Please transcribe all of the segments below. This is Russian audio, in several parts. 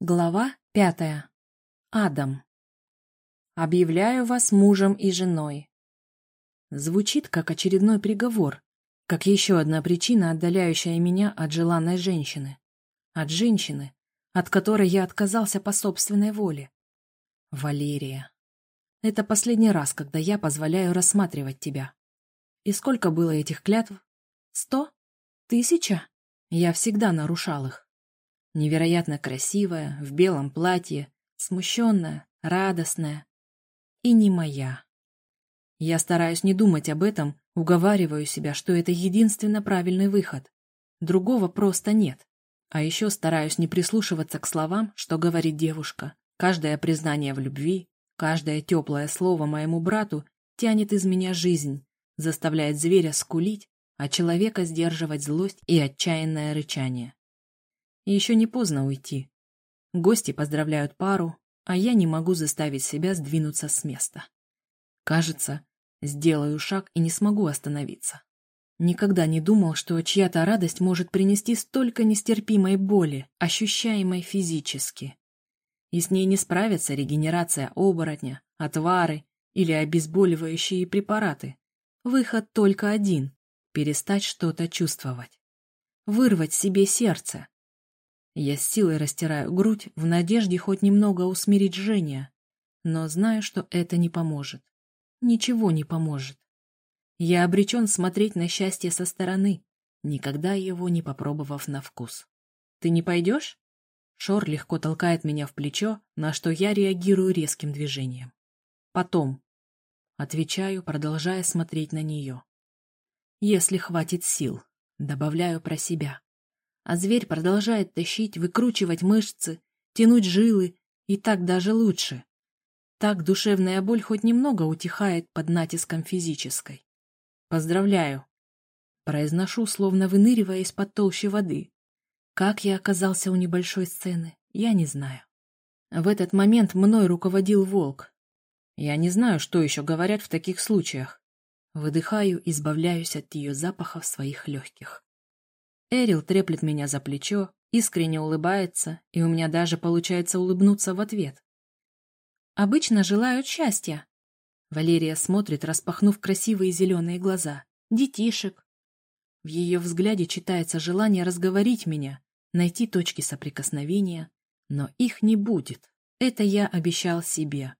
Глава пятая. Адам. Объявляю вас мужем и женой. Звучит как очередной приговор, как еще одна причина, отдаляющая меня от желанной женщины. От женщины, от которой я отказался по собственной воле. Валерия. Это последний раз, когда я позволяю рассматривать тебя. И сколько было этих клятв? Сто? Тысяча? Я всегда нарушал их. Невероятно красивая, в белом платье, смущенная, радостная. И не моя. Я стараюсь не думать об этом, уговариваю себя, что это единственно правильный выход. Другого просто нет. А еще стараюсь не прислушиваться к словам, что говорит девушка. Каждое признание в любви, каждое теплое слово моему брату тянет из меня жизнь, заставляет зверя скулить, а человека сдерживать злость и отчаянное рычание. Еще не поздно уйти. Гости поздравляют пару, а я не могу заставить себя сдвинуться с места. Кажется, сделаю шаг и не смогу остановиться. Никогда не думал, что чья-то радость может принести столько нестерпимой боли, ощущаемой физически. И с ней не справится регенерация оборотня, отвары или обезболивающие препараты. Выход только один — перестать что-то чувствовать. Вырвать себе сердце, я с силой растираю грудь в надежде хоть немного усмирить жжение, но знаю, что это не поможет. Ничего не поможет. Я обречен смотреть на счастье со стороны, никогда его не попробовав на вкус. «Ты не пойдешь?» Шор легко толкает меня в плечо, на что я реагирую резким движением. «Потом». Отвечаю, продолжая смотреть на нее. «Если хватит сил», добавляю про себя а зверь продолжает тащить, выкручивать мышцы, тянуть жилы, и так даже лучше. Так душевная боль хоть немного утихает под натиском физической. «Поздравляю!» Произношу, словно выныривая из-под толщи воды. Как я оказался у небольшой сцены, я не знаю. В этот момент мной руководил волк. Я не знаю, что еще говорят в таких случаях. Выдыхаю, избавляюсь от ее запаха в своих легких. Эрил треплет меня за плечо, искренне улыбается, и у меня даже получается улыбнуться в ответ. «Обычно желают счастья». Валерия смотрит, распахнув красивые зеленые глаза. «Детишек». В ее взгляде читается желание разговорить меня, найти точки соприкосновения, но их не будет. Это я обещал себе.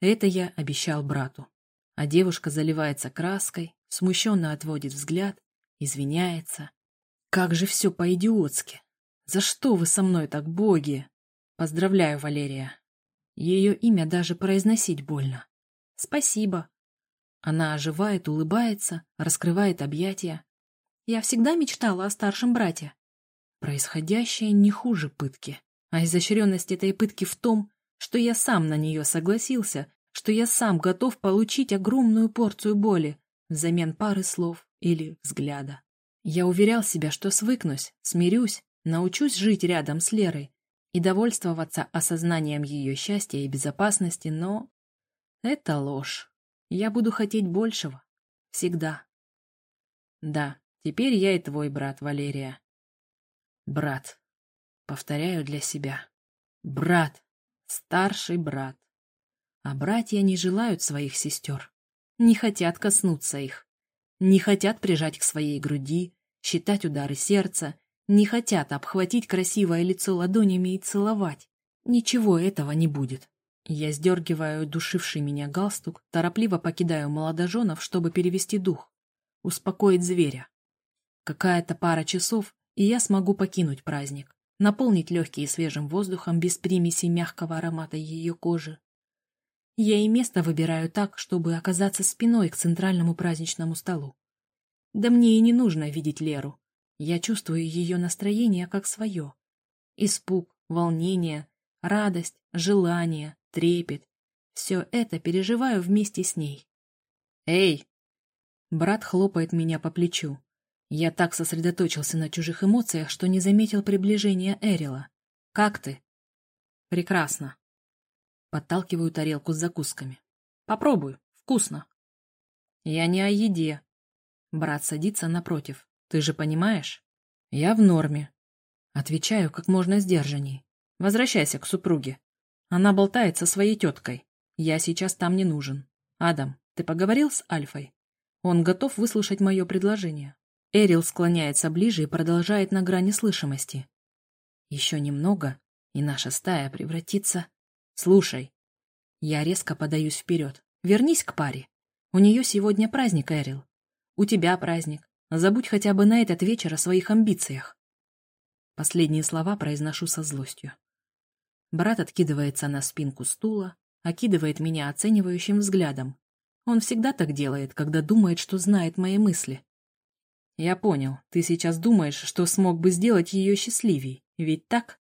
Это я обещал брату. А девушка заливается краской, смущенно отводит взгляд, извиняется, как же все по-идиотски. За что вы со мной так, боги? Поздравляю, Валерия. Ее имя даже произносить больно. Спасибо. Она оживает, улыбается, раскрывает объятия. Я всегда мечтала о старшем брате. Происходящее не хуже пытки. А изощренность этой пытки в том, что я сам на нее согласился, что я сам готов получить огромную порцию боли взамен пары слов или взгляда. Я уверял себя, что свыкнусь, смирюсь, научусь жить рядом с Лерой и довольствоваться осознанием ее счастья и безопасности, но... Это ложь. Я буду хотеть большего. Всегда. Да, теперь я и твой брат, Валерия. Брат. Повторяю для себя. Брат. Старший брат. А братья не желают своих сестер. Не хотят коснуться их. Не хотят прижать к своей груди, считать удары сердца, не хотят обхватить красивое лицо ладонями и целовать. Ничего этого не будет. Я сдергиваю душивший меня галстук, торопливо покидаю молодоженов, чтобы перевести дух, успокоить зверя. Какая-то пара часов, и я смогу покинуть праздник, наполнить легкие свежим воздухом без примеси мягкого аромата ее кожи. Я и место выбираю так, чтобы оказаться спиной к центральному праздничному столу. Да мне и не нужно видеть Леру. Я чувствую ее настроение как свое. Испуг, волнение, радость, желание, трепет. Все это переживаю вместе с ней. «Эй!» Брат хлопает меня по плечу. Я так сосредоточился на чужих эмоциях, что не заметил приближения Эрила. «Как ты?» «Прекрасно». Подталкиваю тарелку с закусками. «Попробуй, вкусно». «Я не о еде», Брат садится напротив. Ты же понимаешь? Я в норме. Отвечаю как можно сдержанней. Возвращайся к супруге. Она болтает со своей теткой. Я сейчас там не нужен. Адам, ты поговорил с Альфой? Он готов выслушать мое предложение. Эрил склоняется ближе и продолжает на грани слышимости. Еще немного, и наша стая превратится... Слушай. Я резко подаюсь вперед. Вернись к паре. У нее сегодня праздник, Эрил. У тебя праздник. Забудь хотя бы на этот вечер о своих амбициях. Последние слова произношу со злостью. Брат откидывается на спинку стула, окидывает меня оценивающим взглядом. Он всегда так делает, когда думает, что знает мои мысли. Я понял, ты сейчас думаешь, что смог бы сделать ее счастливей, ведь так?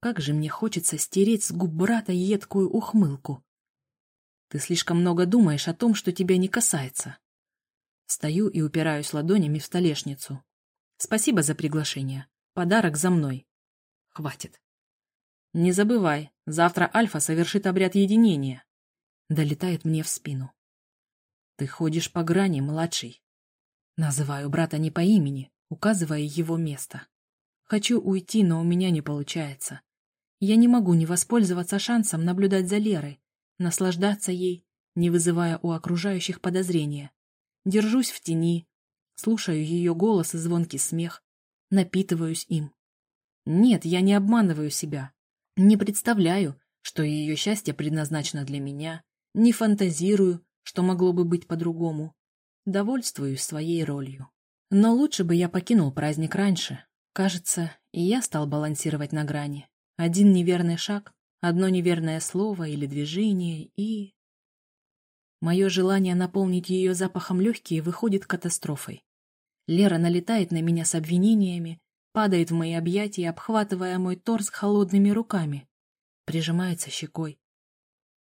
Как же мне хочется стереть с губ брата едкую ухмылку. Ты слишком много думаешь о том, что тебя не касается. Стою и упираюсь ладонями в столешницу. Спасибо за приглашение. Подарок за мной. Хватит. Не забывай, завтра Альфа совершит обряд единения. Долетает мне в спину. Ты ходишь по грани, младший. Называю брата не по имени, указывая его место. Хочу уйти, но у меня не получается. Я не могу не воспользоваться шансом наблюдать за Лерой, наслаждаться ей, не вызывая у окружающих подозрения. Держусь в тени, слушаю ее голос и звонкий смех, напитываюсь им. Нет, я не обманываю себя. Не представляю, что ее счастье предназначено для меня, не фантазирую, что могло бы быть по-другому. Довольствуюсь своей ролью. Но лучше бы я покинул праздник раньше. Кажется, и я стал балансировать на грани. Один неверный шаг, Одно неверное слово или движение, и... Мое желание наполнить ее запахом легкие выходит катастрофой. Лера налетает на меня с обвинениями, падает в мои объятия, обхватывая мой торс холодными руками. Прижимается щекой.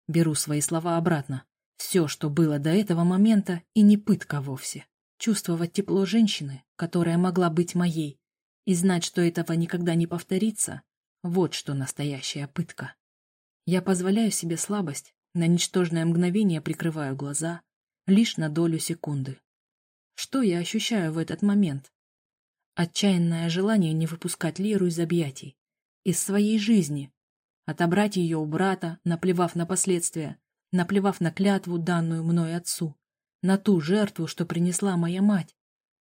Беру свои слова обратно. Все, что было до этого момента, и не пытка вовсе. Чувствовать тепло женщины, которая могла быть моей, и знать, что этого никогда не повторится, вот что настоящая пытка. Я позволяю себе слабость, на ничтожное мгновение прикрываю глаза, лишь на долю секунды. Что я ощущаю в этот момент? Отчаянное желание не выпускать Леру из объятий, из своей жизни, отобрать ее у брата, наплевав на последствия, наплевав на клятву, данную мной отцу, на ту жертву, что принесла моя мать.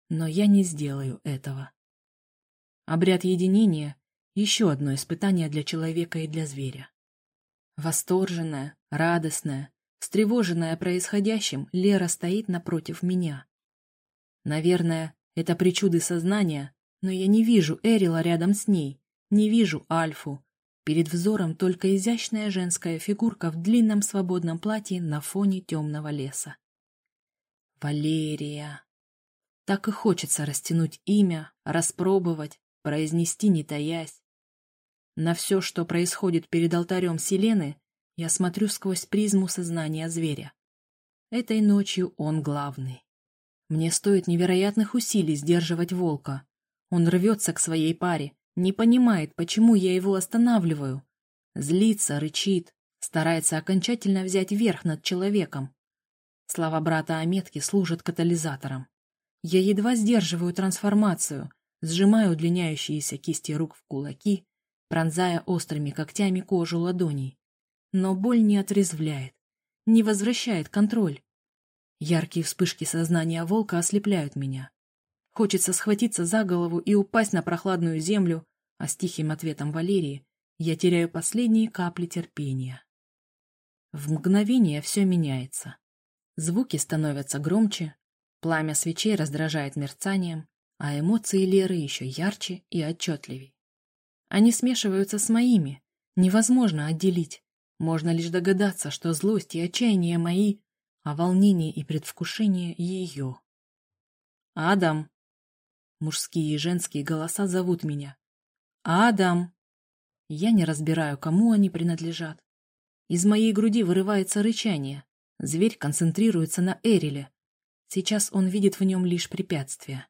Но я не сделаю этого. Обряд единения — еще одно испытание для человека и для зверя. Восторженная, радостная, встревоженная происходящим, Лера стоит напротив меня. Наверное, это причуды сознания, но я не вижу Эрила рядом с ней, не вижу Альфу. Перед взором только изящная женская фигурка в длинном свободном платье на фоне темного леса. Валерия. Так и хочется растянуть имя, распробовать, произнести не таясь. На все, что происходит перед алтарем Селены, я смотрю сквозь призму сознания зверя. Этой ночью он главный. Мне стоит невероятных усилий сдерживать волка. Он рвется к своей паре, не понимает, почему я его останавливаю. Злится, рычит, старается окончательно взять верх над человеком. Слова брата о метке служат катализатором. Я едва сдерживаю трансформацию, сжимаю удлиняющиеся кисти рук в кулаки пронзая острыми когтями кожу ладоней. Но боль не отрезвляет, не возвращает контроль. Яркие вспышки сознания волка ослепляют меня. Хочется схватиться за голову и упасть на прохладную землю, а с тихим ответом Валерии я теряю последние капли терпения. В мгновение все меняется. Звуки становятся громче, пламя свечей раздражает мерцанием, а эмоции Леры еще ярче и отчетливей. Они смешиваются с моими. Невозможно отделить. Можно лишь догадаться, что злость и отчаяние мои, а волнение и предвкушение ее. «Адам!» Мужские и женские голоса зовут меня. «Адам!» Я не разбираю, кому они принадлежат. Из моей груди вырывается рычание. Зверь концентрируется на Эриле. Сейчас он видит в нем лишь препятствие.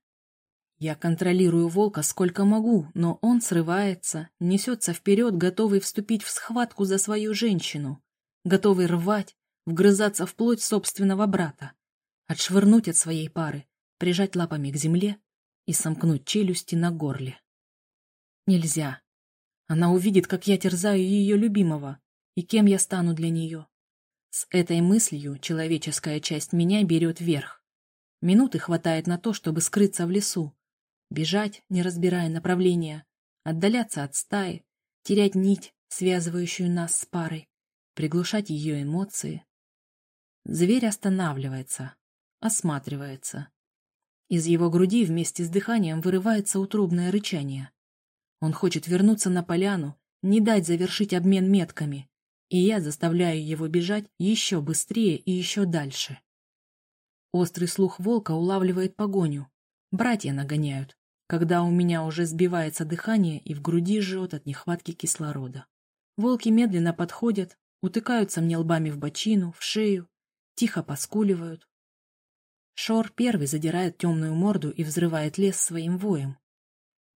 Я контролирую волка сколько могу, но он срывается, несется вперед, готовый вступить в схватку за свою женщину, готовый рвать, вгрызаться в плоть собственного брата, отшвырнуть от своей пары, прижать лапами к земле и сомкнуть челюсти на горле. Нельзя. Она увидит, как я терзаю ее любимого, и кем я стану для нее. С этой мыслью человеческая часть меня берет верх. Минуты хватает на то, чтобы скрыться в лесу, бежать, не разбирая направления, отдаляться от стаи, терять нить, связывающую нас с парой, приглушать ее эмоции. Зверь останавливается, осматривается. Из его груди вместе с дыханием вырывается утробное рычание. Он хочет вернуться на поляну, не дать завершить обмен метками, и я заставляю его бежать еще быстрее и еще дальше. Острый слух волка улавливает погоню. Братья нагоняют, когда у меня уже сбивается дыхание и в груди жжет от нехватки кислорода. Волки медленно подходят, утыкаются мне лбами в бочину, в шею, тихо поскуливают. Шор первый задирает темную морду и взрывает лес своим воем.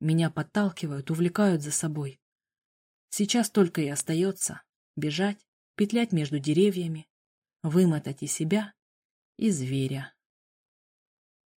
Меня подталкивают, увлекают за собой. Сейчас только и остается бежать, петлять между деревьями, вымотать и себя, и зверя.